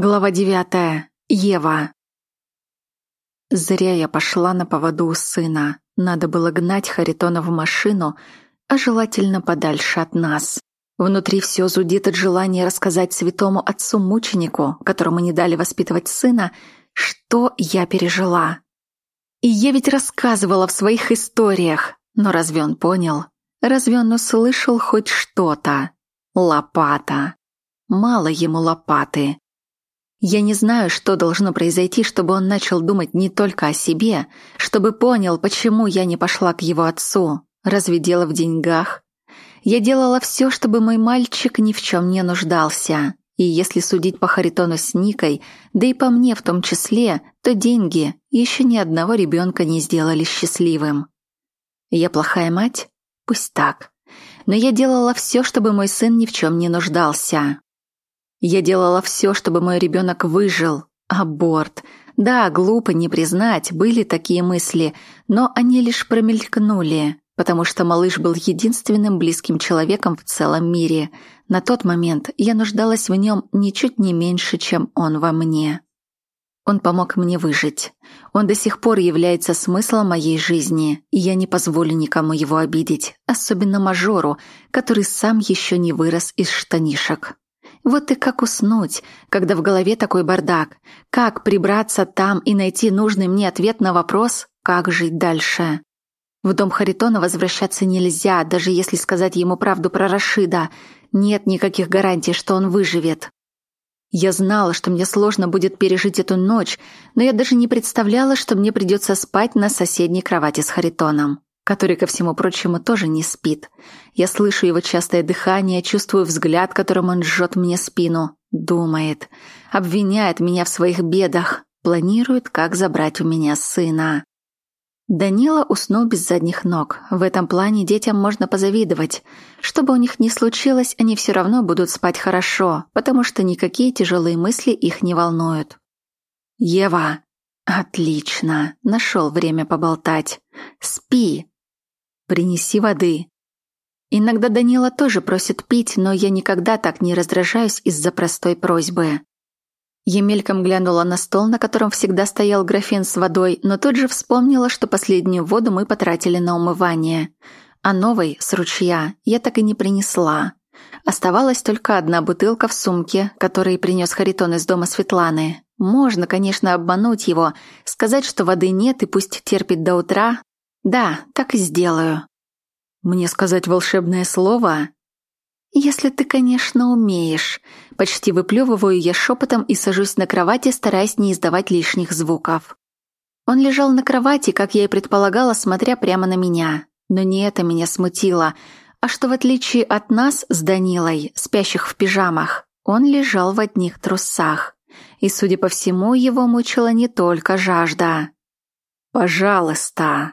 Глава девятая. Ева. Зря я пошла на поводу у сына. Надо было гнать Харитона в машину, а желательно подальше от нас. Внутри все зудит от желания рассказать святому отцу-мученику, которому не дали воспитывать сына, что я пережила. И я ведь рассказывала в своих историях, но разве он понял? Разве он услышал хоть что-то? Лопата. Мало ему лопаты. Я не знаю, что должно произойти, чтобы он начал думать не только о себе, чтобы понял, почему я не пошла к его отцу. Разве дело в деньгах? Я делала все, чтобы мой мальчик ни в чем не нуждался. И если судить по Харитону с Никой, да и по мне в том числе, то деньги еще ни одного ребенка не сделали счастливым. Я плохая мать? Пусть так. Но я делала все, чтобы мой сын ни в чем не нуждался. Я делала все, чтобы мой ребенок выжил. Аборт. Да, глупо не признать, были такие мысли, но они лишь промелькнули, потому что малыш был единственным близким человеком в целом мире. На тот момент я нуждалась в нем ничуть не меньше, чем он во мне. Он помог мне выжить. Он до сих пор является смыслом моей жизни, и я не позволю никому его обидеть, особенно мажору, который сам еще не вырос из штанишек. Вот и как уснуть, когда в голове такой бардак? Как прибраться там и найти нужный мне ответ на вопрос, как жить дальше? В дом Харитона возвращаться нельзя, даже если сказать ему правду про Рашида. Нет никаких гарантий, что он выживет. Я знала, что мне сложно будет пережить эту ночь, но я даже не представляла, что мне придется спать на соседней кровати с Харитоном который, ко всему прочему, тоже не спит. Я слышу его частое дыхание, чувствую взгляд, которым он жжет мне спину. Думает, обвиняет меня в своих бедах, планирует, как забрать у меня сына. Данила уснул без задних ног. В этом плане детям можно позавидовать. Что бы у них ни случилось, они все равно будут спать хорошо, потому что никакие тяжелые мысли их не волнуют. «Ева!» «Отлично! Нашел время поболтать. Спи!» Принеси воды. Иногда Данила тоже просит пить, но я никогда так не раздражаюсь из-за простой просьбы. Я мельком глянула на стол, на котором всегда стоял графин с водой, но тут же вспомнила, что последнюю воду мы потратили на умывание. А новой, с ручья, я так и не принесла. Оставалась только одна бутылка в сумке, которую принес Харитон из дома Светланы. Можно, конечно, обмануть его, сказать, что воды нет и пусть терпит до утра, да, так и сделаю. Мне сказать волшебное слово? Если ты, конечно, умеешь. Почти выплевываю я шепотом и сажусь на кровати, стараясь не издавать лишних звуков. Он лежал на кровати, как я и предполагала, смотря прямо на меня. Но не это меня смутило, а что в отличие от нас с Данилой, спящих в пижамах, он лежал в одних трусах. И, судя по всему, его мучила не только жажда. «Пожалуйста»,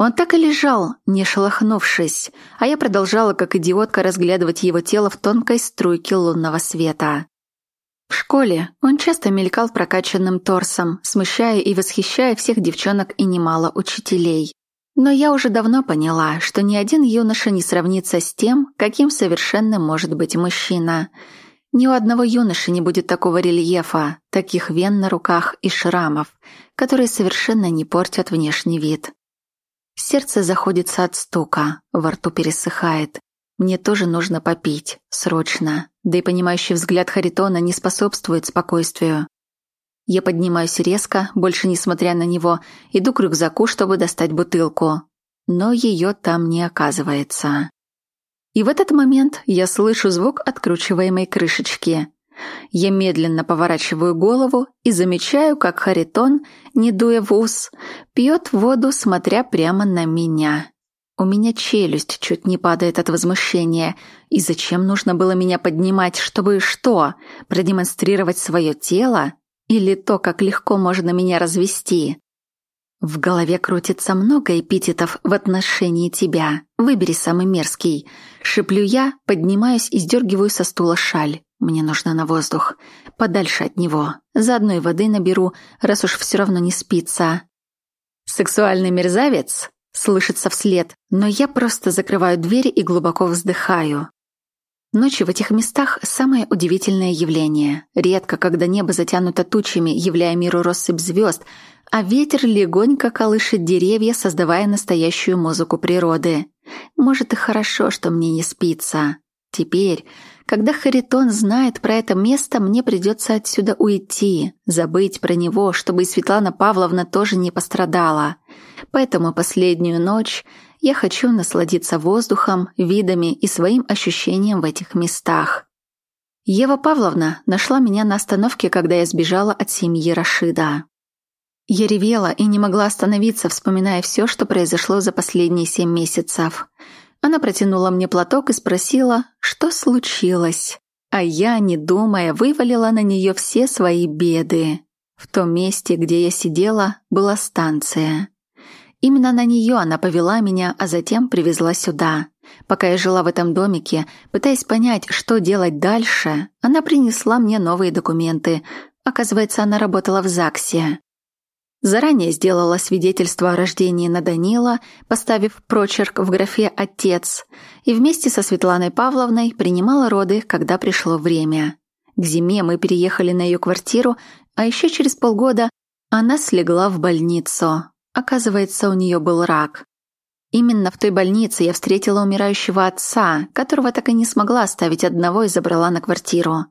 он так и лежал, не шелохнувшись, а я продолжала, как идиотка, разглядывать его тело в тонкой струйке лунного света. В школе он часто мелькал прокачанным торсом, смущая и восхищая всех девчонок и немало учителей. Но я уже давно поняла, что ни один юноша не сравнится с тем, каким совершенным может быть мужчина. Ни у одного юноши не будет такого рельефа, таких вен на руках и шрамов, которые совершенно не портят внешний вид. Сердце заходится от стука, во рту пересыхает. Мне тоже нужно попить, срочно. Да и понимающий взгляд Харитона не способствует спокойствию. Я поднимаюсь резко, больше не смотря на него, иду к рюкзаку, чтобы достать бутылку. Но ее там не оказывается. И в этот момент я слышу звук откручиваемой крышечки. Я медленно поворачиваю голову и замечаю, как Харитон, не дуя в ус, пьет воду, смотря прямо на меня. У меня челюсть чуть не падает от возмущения. И зачем нужно было меня поднимать, чтобы что? Продемонстрировать свое тело? Или то, как легко можно меня развести? В голове крутится много эпитетов в отношении тебя. Выбери самый мерзкий. Шиплю я, поднимаюсь и сдергиваю со стула шаль. Мне нужно на воздух. Подальше от него. Заодно и воды наберу, раз уж все равно не спится. «Сексуальный мерзавец?» Слышится вслед, но я просто закрываю дверь и глубоко вздыхаю. Ночи в этих местах – самое удивительное явление. Редко, когда небо затянуто тучами, являя миру россыпь звезд, а ветер легонько колышет деревья, создавая настоящую музыку природы. Может и хорошо, что мне не спится. Теперь, когда Харитон знает про это место, мне придется отсюда уйти, забыть про него, чтобы и Светлана Павловна тоже не пострадала. Поэтому последнюю ночь я хочу насладиться воздухом, видами и своим ощущением в этих местах. Ева Павловна нашла меня на остановке, когда я сбежала от семьи Рашида. Я ревела и не могла остановиться, вспоминая все, что произошло за последние семь месяцев. Она протянула мне платок и спросила, что случилось. А я, не думая, вывалила на нее все свои беды. В том месте, где я сидела, была станция. Именно на нее она повела меня, а затем привезла сюда. Пока я жила в этом домике, пытаясь понять, что делать дальше, она принесла мне новые документы. Оказывается, она работала в ЗАГСе. Заранее сделала свидетельство о рождении на Данила, поставив прочерк в графе «Отец», и вместе со Светланой Павловной принимала роды, когда пришло время. К зиме мы переехали на ее квартиру, а еще через полгода она слегла в больницу. Оказывается, у нее был рак. Именно в той больнице я встретила умирающего отца, которого так и не смогла оставить одного и забрала на квартиру.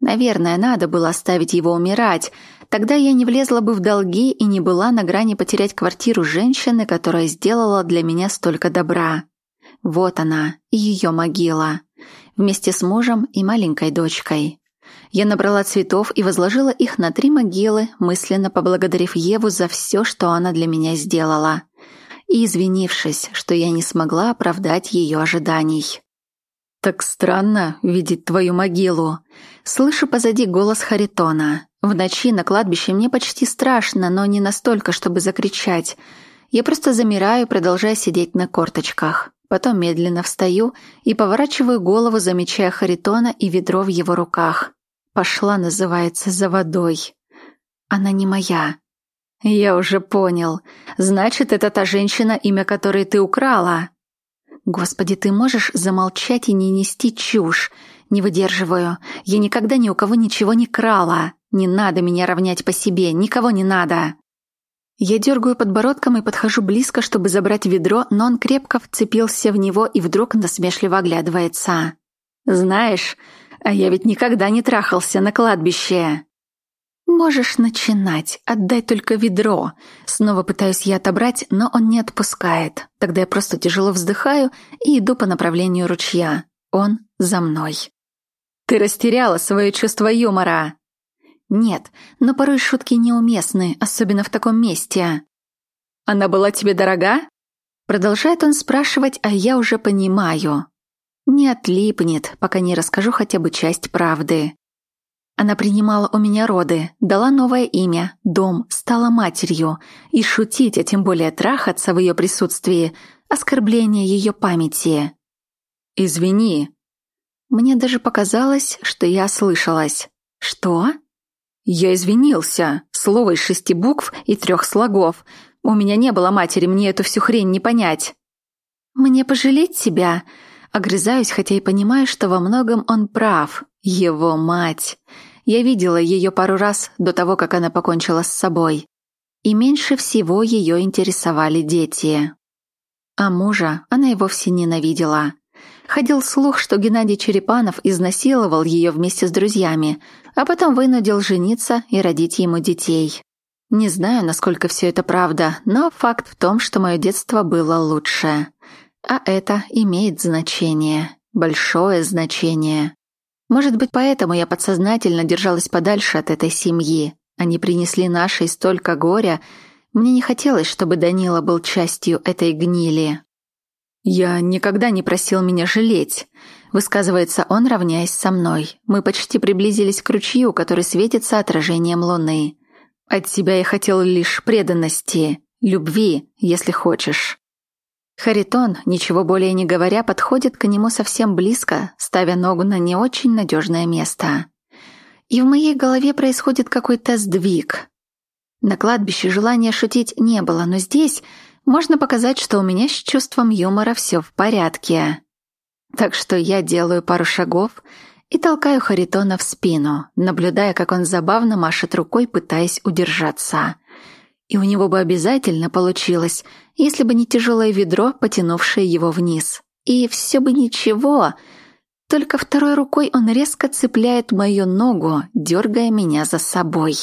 Наверное, надо было оставить его умирать. Тогда я не влезла бы в долги и не была на грани потерять квартиру женщины, которая сделала для меня столько добра. Вот она, ее могила. Вместе с мужем и маленькой дочкой. Я набрала цветов и возложила их на три могилы, мысленно поблагодарив Еву за все, что она для меня сделала, и извинившись, что я не смогла оправдать ее ожиданий. «Так странно видеть твою могилу». Слышу позади голос Харитона. В ночи на кладбище мне почти страшно, но не настолько, чтобы закричать. Я просто замираю, продолжая сидеть на корточках. Потом медленно встаю и поворачиваю голову, замечая Харитона и ведро в его руках. Пошла, называется, за водой. Она не моя. Я уже понял. Значит, это та женщина, имя которой ты украла. Господи, ты можешь замолчать и не нести чушь? Не выдерживаю. Я никогда ни у кого ничего не крала. Не надо меня равнять по себе, никого не надо. Я дергаю подбородком и подхожу близко, чтобы забрать ведро, но он крепко вцепился в него и вдруг насмешливо оглядывается. «Знаешь, а я ведь никогда не трахался на кладбище. Можешь начинать, отдай только ведро. Снова пытаюсь я отобрать, но он не отпускает. Тогда я просто тяжело вздыхаю и иду по направлению ручья. Он за мной. Ты растеряла свое чувство юмора. Нет, но порой шутки неуместны, особенно в таком месте. Она была тебе дорога? Продолжает он спрашивать, а я уже понимаю. Не отлипнет, пока не расскажу хотя бы часть правды. Она принимала у меня роды, дала новое имя, дом, стала матерью, и шутить, а тем более трахаться в ее присутствии – оскорбление ее памяти. «Извини». Мне даже показалось, что я ослышалась. «Что?» «Я извинился. Слово из шести букв и трех слогов. У меня не было матери, мне эту всю хрень не понять». «Мне пожалеть тебя?» Огрызаюсь, хотя и понимаю, что во многом он прав. Его мать. Я видела ее пару раз до того, как она покончила с собой. И меньше всего ее интересовали дети. А мужа она и вовсе ненавидела. Ходил слух, что Геннадий Черепанов изнасиловал ее вместе с друзьями, а потом вынудил жениться и родить ему детей. Не знаю, насколько все это правда, но факт в том, что мое детство было лучше. А это имеет значение, большое значение. Может быть, поэтому я подсознательно держалась подальше от этой семьи. Они принесли нашей столько горя. Мне не хотелось, чтобы Данила был частью этой гнили. «Я никогда не просил меня жалеть», — высказывается он, равняясь со мной. Мы почти приблизились к ручью, который светится отражением луны. «От тебя я хотел лишь преданности, любви, если хочешь». Харитон, ничего более не говоря, подходит к нему совсем близко, ставя ногу на не очень надежное место. И в моей голове происходит какой-то сдвиг. На кладбище желания шутить не было, но здесь можно показать, что у меня с чувством юмора все в порядке. Так что я делаю пару шагов и толкаю Харитона в спину, наблюдая, как он забавно машет рукой, пытаясь удержаться. И у него бы обязательно получилось, если бы не тяжелое ведро, потянувшее его вниз. И все бы ничего, только второй рукой он резко цепляет мою ногу, дергая меня за собой.